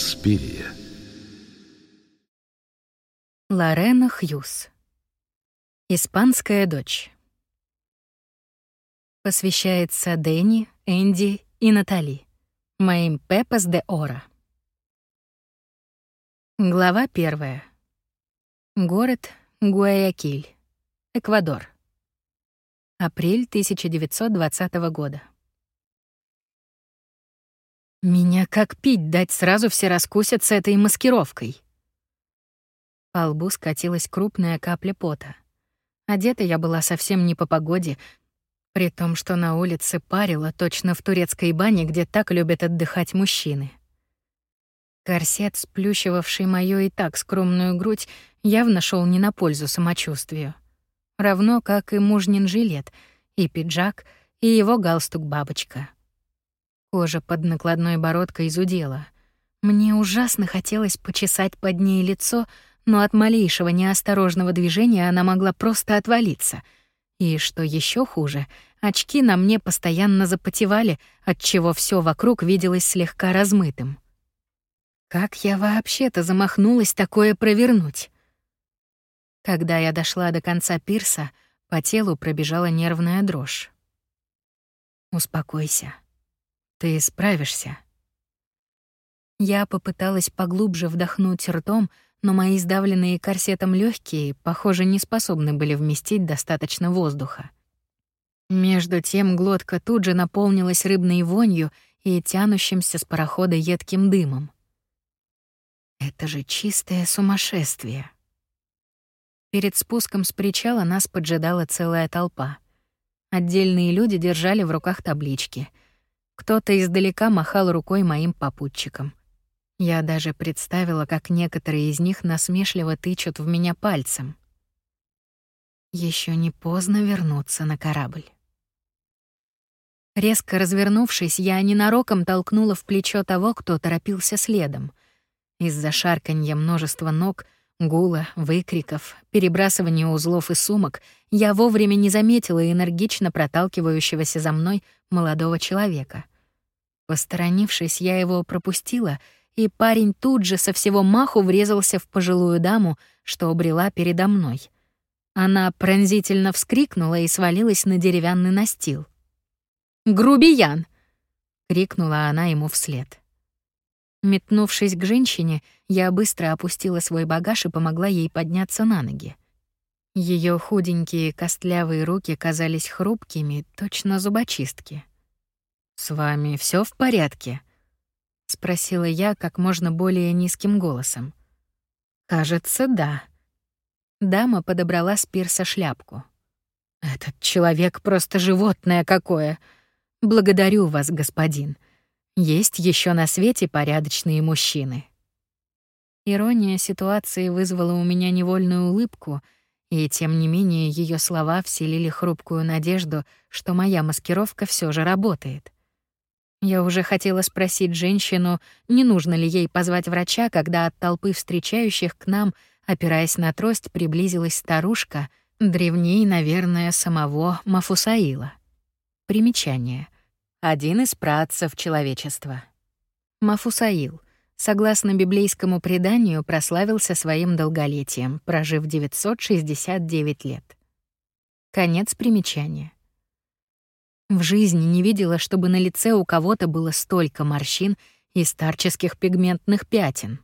Инспирия. Лорена Хьюз. Испанская дочь. Посвящается Дэнни, Энди и Натали, моим Пепас де Ора. Глава первая. Город Гуаякиль, Эквадор. Апрель 1920 года. Меня как пить дать сразу все раскусят с этой маскировкой. По лбу скатилась крупная капля пота. Одета я была совсем не по погоде, при том, что на улице парило точно в турецкой бане, где так любят отдыхать мужчины. Корсет, сплющивавший мою и так скромную грудь, явно шел не на пользу самочувствию. Равно как и мужнин жилет, и пиджак, и его галстук-бабочка. Кожа под накладной бородкой изудела. Мне ужасно хотелось почесать под ней лицо, но от малейшего неосторожного движения она могла просто отвалиться. И что еще хуже, очки на мне постоянно запотевали, отчего все вокруг виделось слегка размытым. Как я вообще-то замахнулась такое провернуть? Когда я дошла до конца пирса, по телу пробежала нервная дрожь. «Успокойся», ты справишься. Я попыталась поглубже вдохнуть ртом, но мои сдавленные корсетом легкие, похоже, не способны были вместить достаточно воздуха. Между тем глотка тут же наполнилась рыбной вонью и тянущимся с парохода едким дымом. Это же чистое сумасшествие. Перед спуском с причала нас поджидала целая толпа. Отдельные люди держали в руках таблички — кто-то издалека махал рукой моим попутчикам. Я даже представила, как некоторые из них насмешливо тычут в меня пальцем. Еще не поздно вернуться на корабль. Резко развернувшись, я ненароком толкнула в плечо того, кто торопился следом. Из-за шарканья множества ног, гула, выкриков, перебрасывания узлов и сумок я вовремя не заметила энергично проталкивающегося за мной молодого человека. Посторонившись, я его пропустила, и парень тут же со всего маху врезался в пожилую даму, что обрела передо мной. Она пронзительно вскрикнула и свалилась на деревянный настил. «Грубиян!» — крикнула она ему вслед. Метнувшись к женщине, я быстро опустила свой багаж и помогла ей подняться на ноги. Ее худенькие костлявые руки казались хрупкими, точно зубочистки. «С вами все в порядке?» — спросила я как можно более низким голосом. «Кажется, да». Дама подобрала с пирса шляпку. «Этот человек просто животное какое! Благодарю вас, господин. Есть еще на свете порядочные мужчины». Ирония ситуации вызвала у меня невольную улыбку, и тем не менее ее слова вселили хрупкую надежду, что моя маскировка все же работает. Я уже хотела спросить женщину, не нужно ли ей позвать врача, когда от толпы встречающих к нам, опираясь на трость, приблизилась старушка, древней, наверное, самого Мафусаила. Примечание. Один из працев человечества. Мафусаил, согласно библейскому преданию, прославился своим долголетием, прожив 969 лет. Конец примечания. В жизни не видела, чтобы на лице у кого-то было столько морщин и старческих пигментных пятен.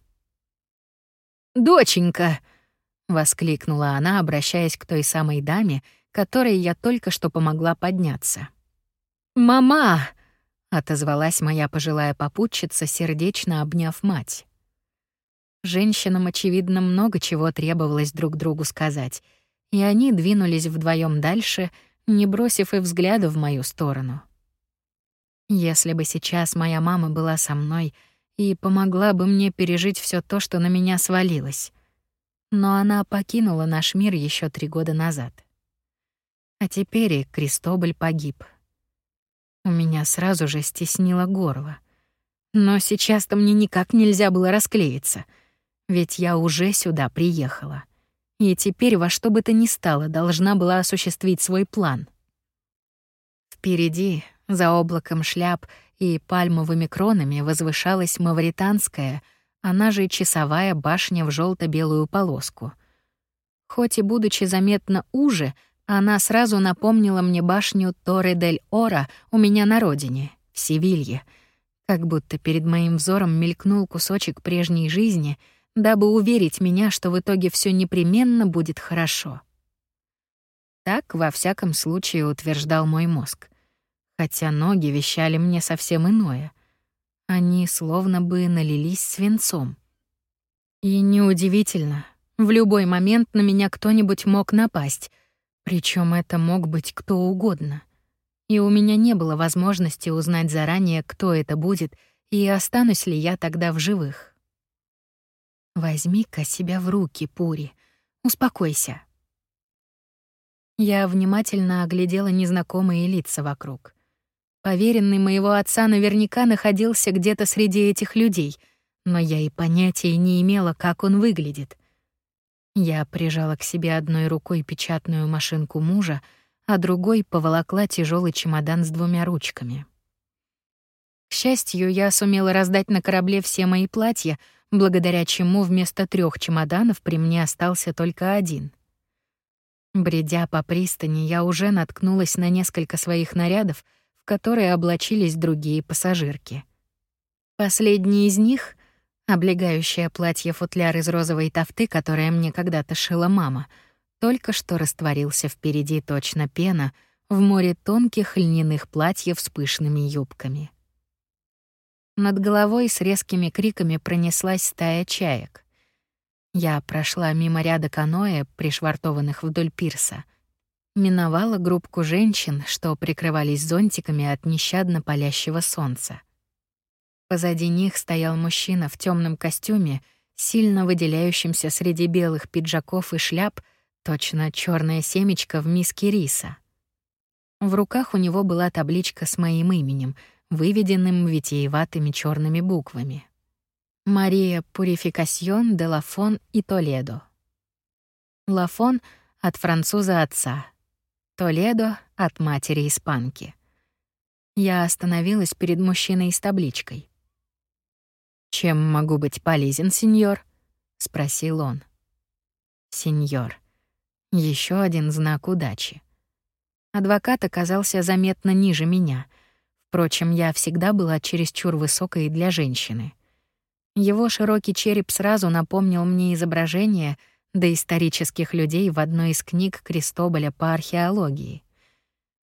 «Доченька!» — воскликнула она, обращаясь к той самой даме, которой я только что помогла подняться. «Мама!» — отозвалась моя пожилая попутчица, сердечно обняв мать. Женщинам, очевидно, много чего требовалось друг другу сказать, и они двинулись вдвоем дальше — не бросив и взгляда в мою сторону. Если бы сейчас моя мама была со мной и помогла бы мне пережить все то, что на меня свалилось. Но она покинула наш мир еще три года назад. А теперь и Кристоболь погиб. У меня сразу же стеснило горло. Но сейчас-то мне никак нельзя было расклеиться, ведь я уже сюда приехала и теперь во что бы то ни стало должна была осуществить свой план. Впереди, за облаком шляп и пальмовыми кронами, возвышалась мавританская, она же часовая башня в желто белую полоску. Хоть и будучи заметно уже, она сразу напомнила мне башню Торре-дель-Ора у меня на родине, в Севилье, как будто перед моим взором мелькнул кусочек прежней жизни, дабы уверить меня, что в итоге все непременно будет хорошо. Так, во всяком случае, утверждал мой мозг. Хотя ноги вещали мне совсем иное. Они словно бы налились свинцом. И неудивительно, в любой момент на меня кто-нибудь мог напасть, причем это мог быть кто угодно. И у меня не было возможности узнать заранее, кто это будет и останусь ли я тогда в живых. Возьми-ка себя в руки, Пури. Успокойся. Я внимательно оглядела незнакомые лица вокруг. Поверенный моего отца наверняка находился где-то среди этих людей, но я и понятия не имела, как он выглядит. Я прижала к себе одной рукой печатную машинку мужа, а другой поволокла тяжелый чемодан с двумя ручками. К счастью, я сумела раздать на корабле все мои платья, благодаря чему вместо трех чемоданов при мне остался только один. Бредя по пристани, я уже наткнулась на несколько своих нарядов, в которые облачились другие пассажирки. Последний из них — облегающее платье-футляр из розовой тафты, которое мне когда-то шила мама, только что растворился впереди точно пена в море тонких льняных платьев с пышными юбками. Над головой с резкими криками пронеслась стая чаек. Я прошла мимо ряда каноэ, пришвартованных вдоль пирса. Миновала группку женщин, что прикрывались зонтиками от нещадно палящего солнца. Позади них стоял мужчина в темном костюме, сильно выделяющимся среди белых пиджаков и шляп, точно черное семечко в миске риса. В руках у него была табличка с моим именем, выведенным витиеватыми черными буквами. Мария Пурификасьон де Лафон и Толедо. Лафон — от француза отца. Толедо — от матери испанки. Я остановилась перед мужчиной с табличкой. «Чем могу быть полезен, сеньор?» — спросил он. «Сеньор». Еще один знак удачи. Адвокат оказался заметно ниже меня. Впрочем, я всегда была чересчур высокой для женщины. Его широкий череп сразу напомнил мне изображение доисторических людей в одной из книг Крестоболя по археологии.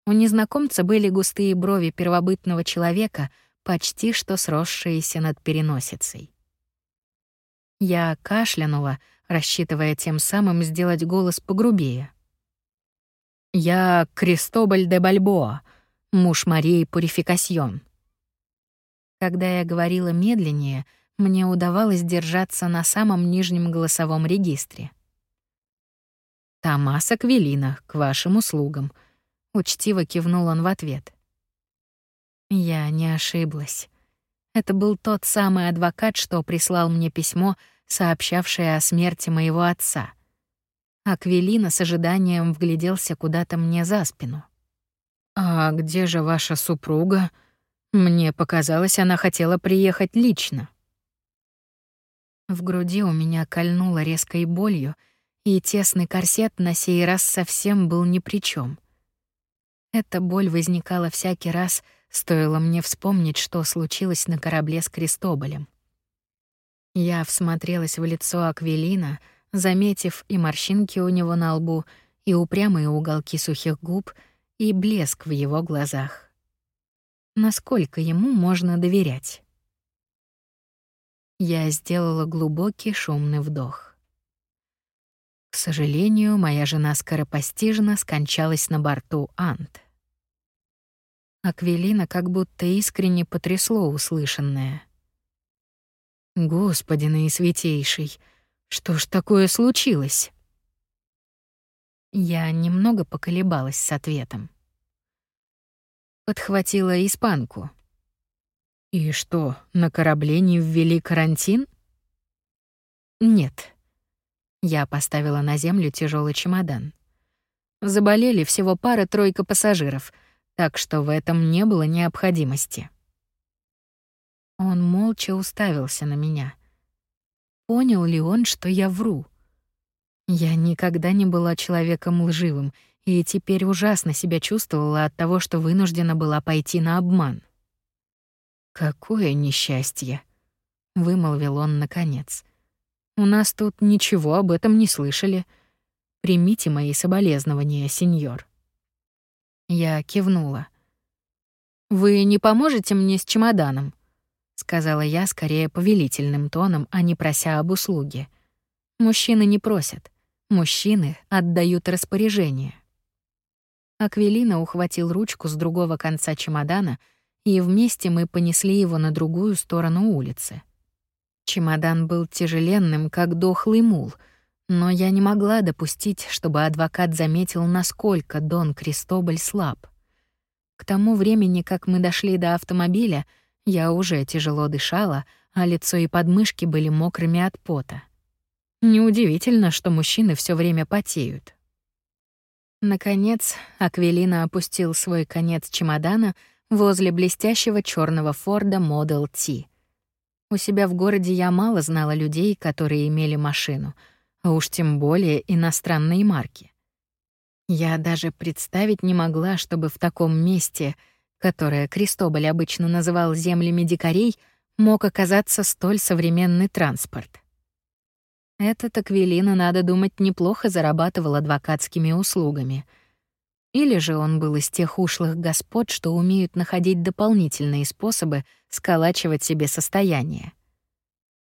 У незнакомца были густые брови первобытного человека, почти что сросшиеся над переносицей. Я кашлянула, рассчитывая тем самым сделать голос погрубее. «Я Крестоболь де Бальбоа, муж Марии Пурификасьон». Когда я говорила медленнее — мне удавалось держаться на самом нижнем голосовом регистре. «Томас Аквилина, к вашим услугам», — учтиво кивнул он в ответ. Я не ошиблась. Это был тот самый адвокат, что прислал мне письмо, сообщавшее о смерти моего отца. Аквилина с ожиданием вгляделся куда-то мне за спину. «А где же ваша супруга? Мне показалось, она хотела приехать лично». В груди у меня кольнуло резкой болью, и тесный корсет на сей раз совсем был ни при чем. Эта боль возникала всякий раз, стоило мне вспомнить, что случилось на корабле с Крестоболем. Я всмотрелась в лицо Аквелина, заметив и морщинки у него на лбу, и упрямые уголки сухих губ, и блеск в его глазах. Насколько ему можно доверять? Я сделала глубокий шумный вдох. К сожалению, моя жена скоропостижно скончалась на борту Ант. Аквелина как будто искренне потрясло услышанное. Господи наисвятейший, что ж такое случилось? Я немного поколебалась с ответом. Подхватила испанку. И что, на корабле не ввели карантин? Нет. Я поставила на землю тяжелый чемодан. Заболели всего пара-тройка пассажиров, так что в этом не было необходимости. Он молча уставился на меня. понял ли он, что я вру. Я никогда не была человеком лживым и теперь ужасно себя чувствовала от того, что вынуждена была пойти на обман. «Какое несчастье!» — вымолвил он наконец. «У нас тут ничего об этом не слышали. Примите мои соболезнования, сеньор». Я кивнула. «Вы не поможете мне с чемоданом?» — сказала я скорее повелительным тоном, а не прося об услуге. Мужчины не просят. Мужчины отдают распоряжение. Аквелина ухватил ручку с другого конца чемодана, и вместе мы понесли его на другую сторону улицы. Чемодан был тяжеленным, как дохлый мул, но я не могла допустить, чтобы адвокат заметил, насколько Дон Кристобаль слаб. К тому времени, как мы дошли до автомобиля, я уже тяжело дышала, а лицо и подмышки были мокрыми от пота. Неудивительно, что мужчины все время потеют. Наконец, Аквелина опустил свой конец чемодана возле блестящего черного Форда Model T. У себя в городе я мало знала людей, которые имели машину, а уж тем более иностранные марки. Я даже представить не могла, чтобы в таком месте, которое Кристоболь обычно называл землями дикарей, мог оказаться столь современный транспорт. Этот Аквилина, надо думать, неплохо зарабатывал адвокатскими услугами. Или же он был из тех ушлых господ, что умеют находить дополнительные способы сколачивать себе состояние.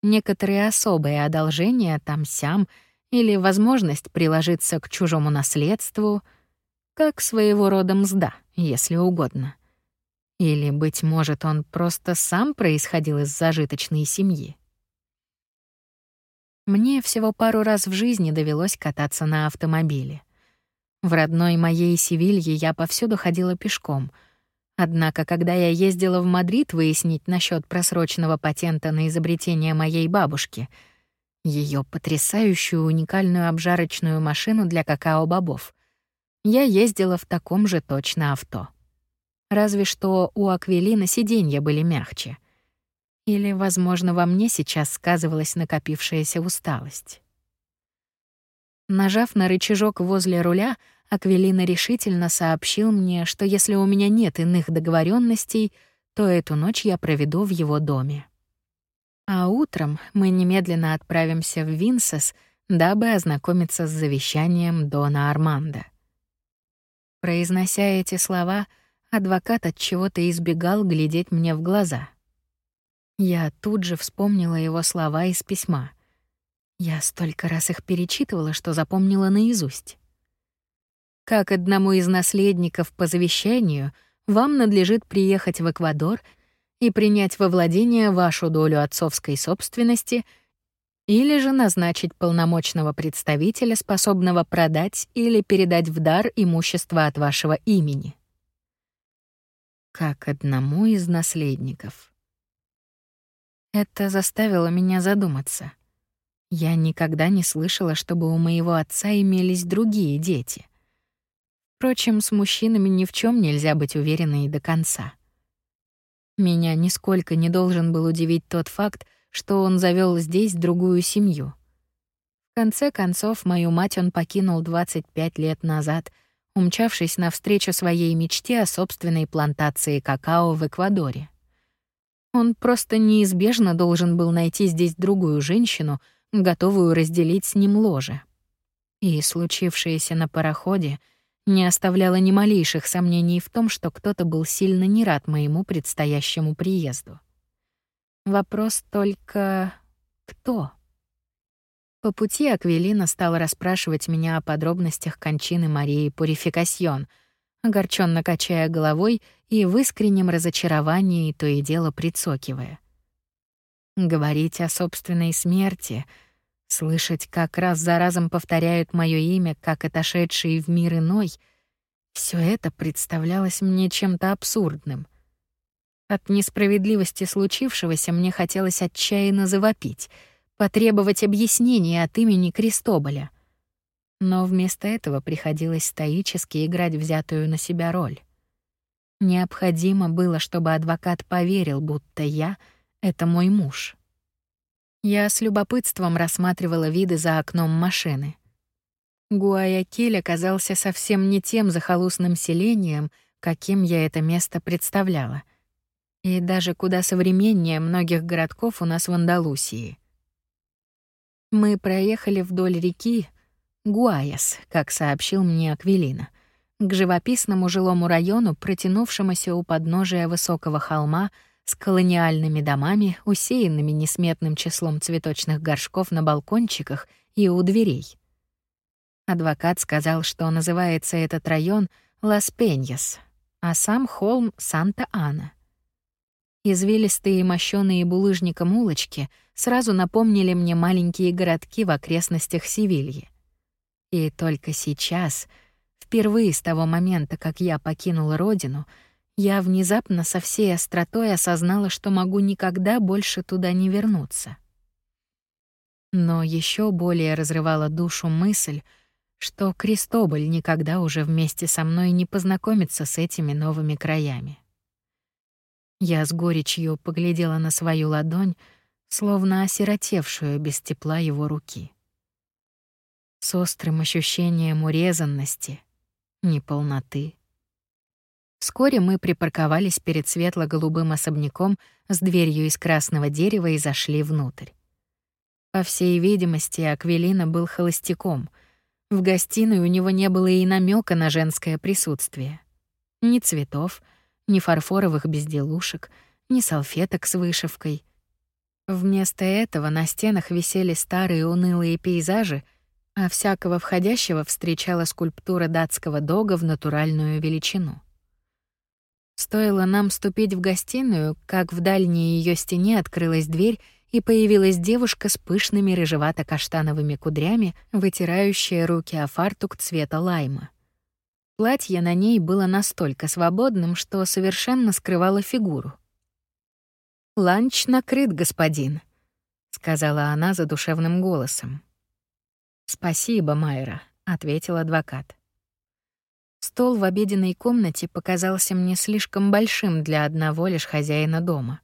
Некоторые особые одолжения там-сям — или возможность приложиться к чужому наследству, как своего рода мзда, если угодно. Или, быть может, он просто сам происходил из зажиточной семьи. Мне всего пару раз в жизни довелось кататься на автомобиле. В родной моей Севилье я повсюду ходила пешком. Однако, когда я ездила в Мадрид выяснить насчет просроченного патента на изобретение моей бабушки — ее потрясающую уникальную обжарочную машину для какао-бобов. Я ездила в таком же точно авто. Разве что у Аквелина сиденья были мягче. Или, возможно, во мне сейчас сказывалась накопившаяся усталость. Нажав на рычажок возле руля, Аквелина решительно сообщил мне, что если у меня нет иных договоренностей, то эту ночь я проведу в его доме. А утром мы немедленно отправимся в Винсес, дабы ознакомиться с завещанием Дона Армандо. Произнося эти слова, адвокат от чего-то избегал глядеть мне в глаза. Я тут же вспомнила его слова из письма. Я столько раз их перечитывала, что запомнила наизусть. Как одному из наследников по завещанию, вам надлежит приехать в Эквадор — и принять во владение вашу долю отцовской собственности или же назначить полномочного представителя, способного продать или передать в дар имущество от вашего имени. Как одному из наследников. Это заставило меня задуматься. Я никогда не слышала, чтобы у моего отца имелись другие дети. Впрочем, с мужчинами ни в чем нельзя быть уверенной до конца. Меня нисколько не должен был удивить тот факт, что он завёл здесь другую семью. В конце концов, мою мать он покинул 25 лет назад, умчавшись навстречу своей мечте о собственной плантации какао в Эквадоре. Он просто неизбежно должен был найти здесь другую женщину, готовую разделить с ним ложе. И случившееся на пароходе — не оставляло ни малейших сомнений в том, что кто-то был сильно не рад моему предстоящему приезду. Вопрос только кто? По пути Аквелина стала расспрашивать меня о подробностях кончины Марии Пурификасьон, огорченно качая головой и в искреннем разочаровании то и дело прицокивая. Говорить о собственной смерти — Слышать, как раз за разом повторяют мое имя, как отошедший в мир иной, все это представлялось мне чем-то абсурдным. От несправедливости случившегося мне хотелось отчаянно завопить, потребовать объяснения от имени Крестоболя. Но вместо этого приходилось стоически играть взятую на себя роль. Необходимо было, чтобы адвокат поверил, будто я — это мой муж. Я с любопытством рассматривала виды за окном машины. Гуаякиль оказался совсем не тем захолустным селением, каким я это место представляла. И даже куда современнее многих городков у нас в Андалусии. Мы проехали вдоль реки Гуаяс, как сообщил мне Аквилина, к живописному жилому району, протянувшемуся у подножия высокого холма с колониальными домами, усеянными несметным числом цветочных горшков на балкончиках и у дверей. Адвокат сказал, что называется этот район Лас-Пеньяс, а сам холм Санта-Ана. Извилистые мощёные булыжником улочки сразу напомнили мне маленькие городки в окрестностях Севильи. И только сейчас, впервые с того момента, как я покинула родину, я внезапно со всей остротой осознала, что могу никогда больше туда не вернуться. Но еще более разрывала душу мысль, что Кристоболь никогда уже вместе со мной не познакомится с этими новыми краями. Я с горечью поглядела на свою ладонь, словно осиротевшую без тепла его руки. С острым ощущением урезанности, неполноты. Вскоре мы припарковались перед светло-голубым особняком с дверью из красного дерева и зашли внутрь. По всей видимости, Аквелина был холостяком — в гостиной у него не было и намека на женское присутствие. Ни цветов, ни фарфоровых безделушек, ни салфеток с вышивкой. Вместо этого на стенах висели старые унылые пейзажи, а всякого входящего встречала скульптура датского дога в натуральную величину. Стоило нам ступить в гостиную, как в дальней ее стене открылась дверь, и появилась девушка с пышными рыжевато-каштановыми кудрями, вытирающая руки о фартук цвета лайма. Платье на ней было настолько свободным, что совершенно скрывало фигуру. «Ланч накрыт, господин», — сказала она задушевным голосом. «Спасибо, Майра», — ответил адвокат. Стол в обеденной комнате показался мне слишком большим для одного лишь хозяина дома.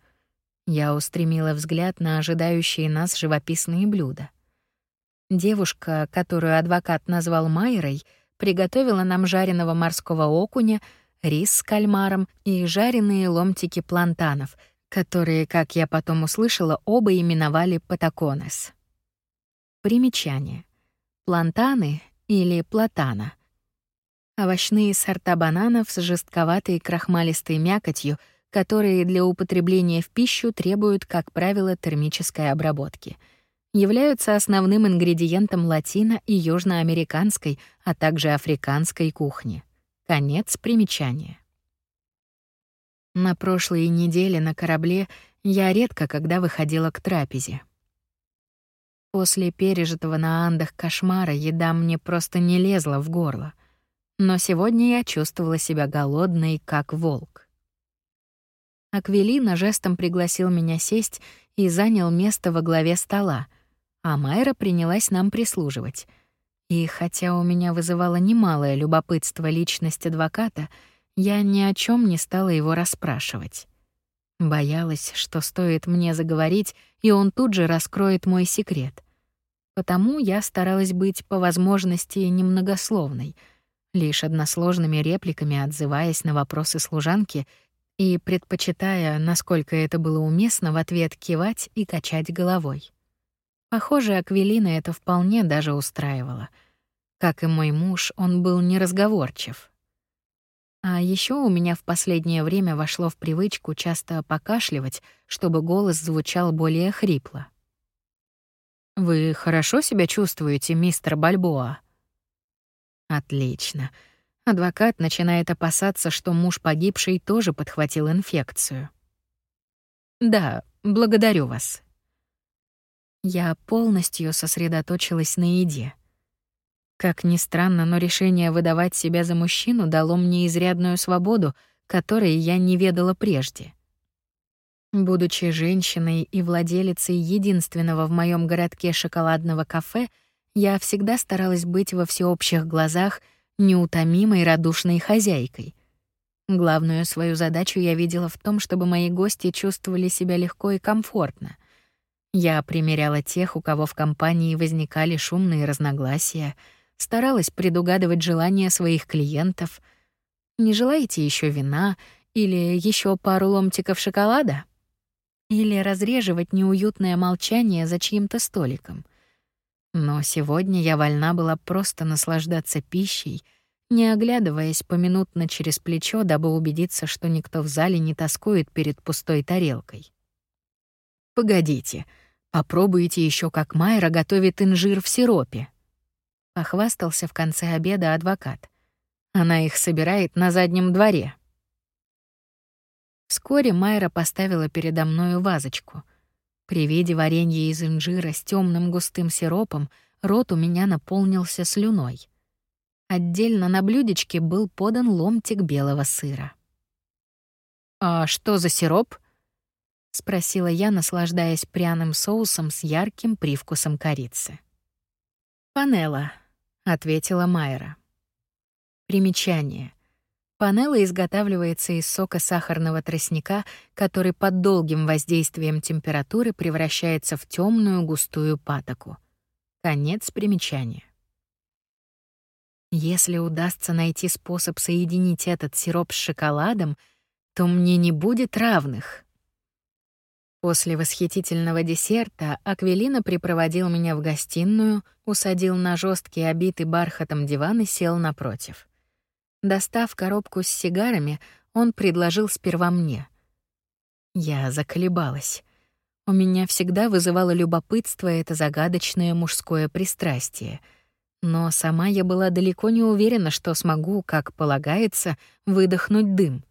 Я устремила взгляд на ожидающие нас живописные блюда. Девушка, которую адвокат назвал Майрой, приготовила нам жареного морского окуня, рис с кальмаром и жареные ломтики плантанов, которые, как я потом услышала, оба именовали патаконес. Примечание. Плантаны или платана — овощные сорта бананов с жестковатой крахмалистой мякотью — которые для употребления в пищу требуют, как правило, термической обработки, являются основным ингредиентом латино- и южноамериканской, а также африканской кухни. Конец примечания. На прошлой неделе на корабле я редко когда выходила к трапезе. После пережитого на Андах кошмара еда мне просто не лезла в горло. Но сегодня я чувствовала себя голодной, как волк. Аквелина жестом пригласил меня сесть и занял место во главе стола, а Майра принялась нам прислуживать. И хотя у меня вызывало немалое любопытство личность адвоката, я ни о чем не стала его расспрашивать. Боялась, что стоит мне заговорить, и он тут же раскроет мой секрет. Потому я старалась быть по возможности немногословной, лишь односложными репликами отзываясь на вопросы служанки и предпочитая, насколько это было уместно, в ответ кивать и качать головой. Похоже, Аквилина это вполне даже устраивало. Как и мой муж, он был неразговорчив. А еще у меня в последнее время вошло в привычку часто покашливать, чтобы голос звучал более хрипло. «Вы хорошо себя чувствуете, мистер Бальбоа?» «Отлично. Адвокат начинает опасаться, что муж погибшей тоже подхватил инфекцию. «Да, благодарю вас». Я полностью сосредоточилась на еде. Как ни странно, но решение выдавать себя за мужчину дало мне изрядную свободу, которой я не ведала прежде. Будучи женщиной и владелицей единственного в моем городке шоколадного кафе, я всегда старалась быть во всеобщих глазах — неутомимой радушной хозяйкой. Главную свою задачу я видела в том, чтобы мои гости чувствовали себя легко и комфортно. Я примеряла тех, у кого в компании возникали шумные разногласия, старалась предугадывать желания своих клиентов. Не желаете еще вина или еще пару ломтиков шоколада? Или разреживать неуютное молчание за чьим-то столиком? Но сегодня я вольна была просто наслаждаться пищей, не оглядываясь поминутно через плечо, дабы убедиться, что никто в зале не тоскует перед пустой тарелкой. «Погодите, попробуйте еще, как Майра готовит инжир в сиропе», — похвастался в конце обеда адвокат. «Она их собирает на заднем дворе». Вскоре Майра поставила передо мною вазочку. При виде варенья из инжира с темным густым сиропом рот у меня наполнился слюной. Отдельно на блюдечке был подан ломтик белого сыра. «А что за сироп?» — спросила я, наслаждаясь пряным соусом с ярким привкусом корицы. «Панелла», — ответила Майра. Примечание. Панелла изготавливается из сока сахарного тростника, который под долгим воздействием температуры превращается в темную густую патоку. Конец примечания. Если удастся найти способ соединить этот сироп с шоколадом, то мне не будет равных. После восхитительного десерта Аквелина припроводил меня в гостиную, усадил на жесткий обитый бархатом диван и сел напротив. Достав коробку с сигарами, он предложил сперва мне. Я заколебалась. У меня всегда вызывало любопытство это загадочное мужское пристрастие. Но сама я была далеко не уверена, что смогу, как полагается, выдохнуть дым.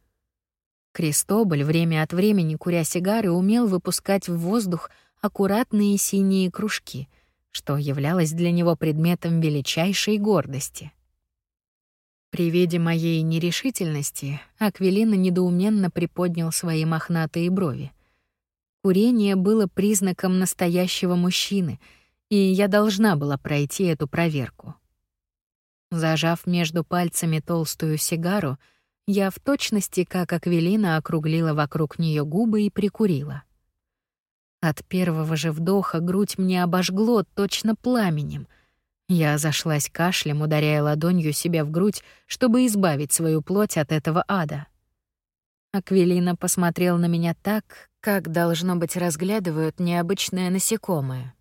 Кристоболь время от времени, куря сигары, умел выпускать в воздух аккуратные синие кружки, что являлось для него предметом величайшей гордости. При виде моей нерешительности Аквелина недоуменно приподнял свои мохнатые брови. Курение было признаком настоящего мужчины, и я должна была пройти эту проверку. Зажав между пальцами толстую сигару, я в точности, как Аквелина, округлила вокруг нее губы и прикурила. От первого же вдоха грудь мне обожгло точно пламенем — я зашлась кашлем, ударяя ладонью себя в грудь, чтобы избавить свою плоть от этого ада. Аквелина посмотрел на меня так, как, должно быть, разглядывают необычное насекомое.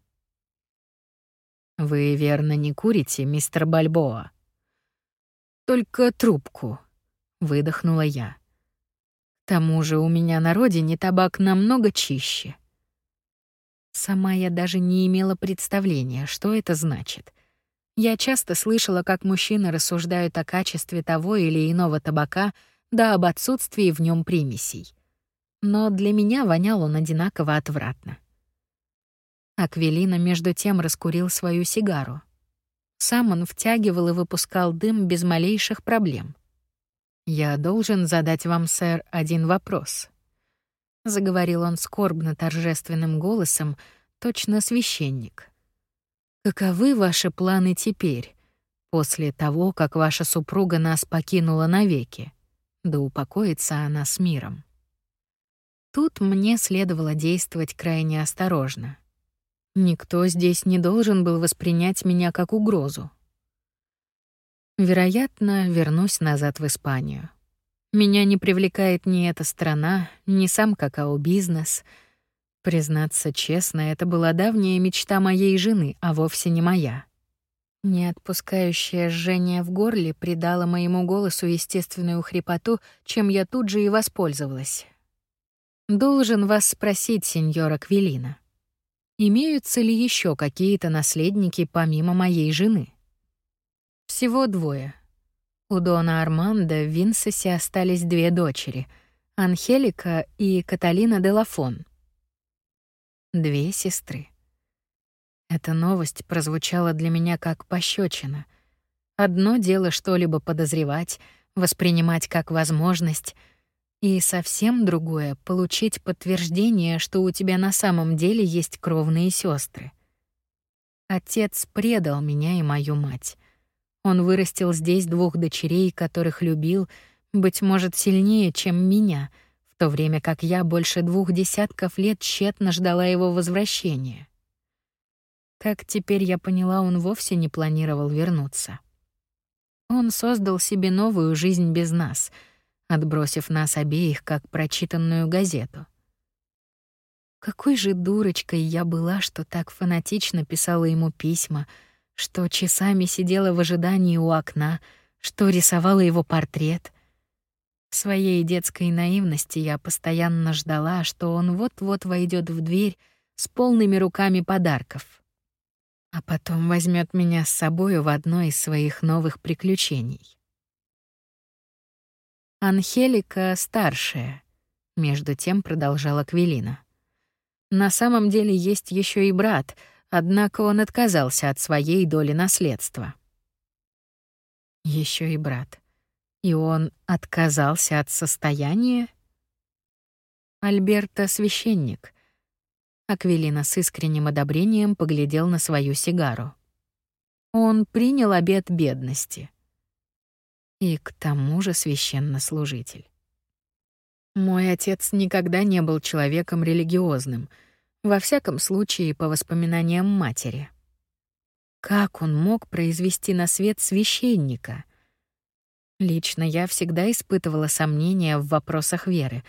«Вы, верно, не курите, мистер Бальбоа?» «Только трубку», — выдохнула я. «К тому же у меня на родине табак намного чище». Сама я даже не имела представления, что это значит. Я часто слышала, как мужчины рассуждают о качестве того или иного табака, да об отсутствии в нем примесей. Но для меня вонял он одинаково отвратно. Аквелина между тем раскурил свою сигару. Сам он втягивал и выпускал дым без малейших проблем. «Я должен задать вам, сэр, один вопрос», — заговорил он скорбно торжественным голосом, точно священник. Каковы ваши планы теперь, после того, как ваша супруга нас покинула навеки? Да упокоится она с миром. Тут мне следовало действовать крайне осторожно. Никто здесь не должен был воспринять меня как угрозу. Вероятно, вернусь назад в Испанию. Меня не привлекает ни эта страна, ни сам какао-бизнес — Признаться честно, это была давняя мечта моей жены, а вовсе не моя. Не отпускающее жжение в горле придало моему голосу естественную хрипоту, чем я тут же и воспользовалась. «Должен вас спросить, сеньора Квелина, имеются ли еще какие-то наследники помимо моей жены?» «Всего двое. У Дона Армандо в Винсесе остались две дочери — Анхелика и Каталина де Лафон. Две сестры. Эта новость прозвучала для меня как пощечина. Одно дело что-либо подозревать, воспринимать как возможность, и совсем другое — получить подтверждение, что у тебя на самом деле есть кровные сестры. Отец предал меня и мою мать. Он вырастил здесь двух дочерей, которых любил, быть может, сильнее, чем меня — то время как я больше двух десятков лет тщетно ждала его возвращения. Как теперь я поняла, он вовсе не планировал вернуться. Он создал себе новую жизнь без нас, отбросив нас обеих как прочитанную газету. Какой же дурочкой я была, что так фанатично писала ему письма, что часами сидела в ожидании у окна, что рисовала его портрет — в своей детской наивности я постоянно ждала, что он вот-вот войдет в дверь с полными руками подарков, а потом возьмет меня с собой в одно из своих новых приключений. Анхелика старшая, между тем продолжала Квелина. На самом деле есть еще и брат, однако он отказался от своей доли наследства. Еще и брат. И он отказался от состояния? Альберто — священник. Аквилина с искренним одобрением поглядел на свою сигару. Он принял обет бедности. И к тому же священнослужитель. Мой отец никогда не был человеком религиозным, во всяком случае, по воспоминаниям матери. Как он мог произвести на свет священника? Лично я всегда испытывала сомнения в вопросах веры,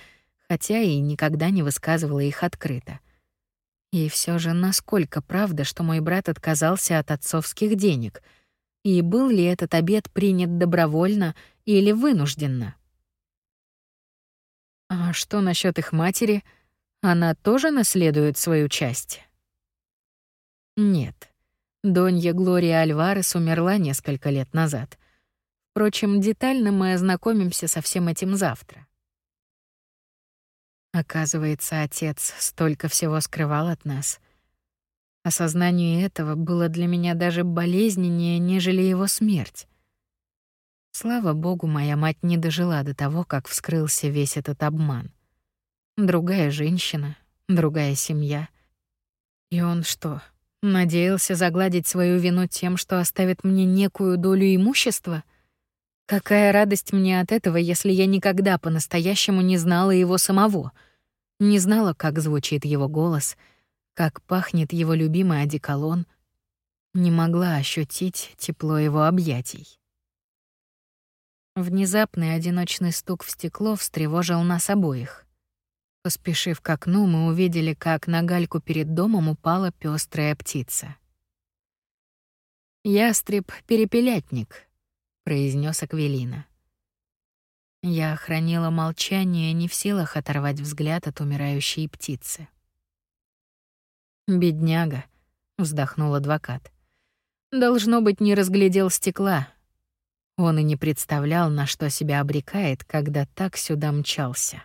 хотя и никогда не высказывала их открыто. И все же насколько правда, что мой брат отказался от отцовских денег? И был ли этот обет принят добровольно или вынужденно? А что насчет их матери? Она тоже наследует свою часть? Нет. Донья Глория Альварес умерла несколько лет назад — Впрочем, детально мы ознакомимся со всем этим завтра. Оказывается, отец столько всего скрывал от нас. Осознание этого было для меня даже болезненнее, нежели его смерть. Слава богу, моя мать не дожила до того, как вскрылся весь этот обман. Другая женщина, другая семья. И он что, надеялся загладить свою вину тем, что оставит мне некую долю имущества — Какая радость мне от этого, если я никогда по-настоящему не знала его самого, не знала, как звучит его голос, как пахнет его любимый одеколон, не могла ощутить тепло его объятий. Внезапный одиночный стук в стекло встревожил нас обоих. Поспешив к окну, мы увидели, как на гальку перед домом упала пестрая птица. Ястреб-перепелятник — произнес Аквелина. Я хранила молчание, не в силах оторвать взгляд от умирающей птицы. Бедняга, вздохнул адвокат. Должно быть, не разглядел стекла. Он и не представлял, на что себя обрекает, когда так сюда мчался.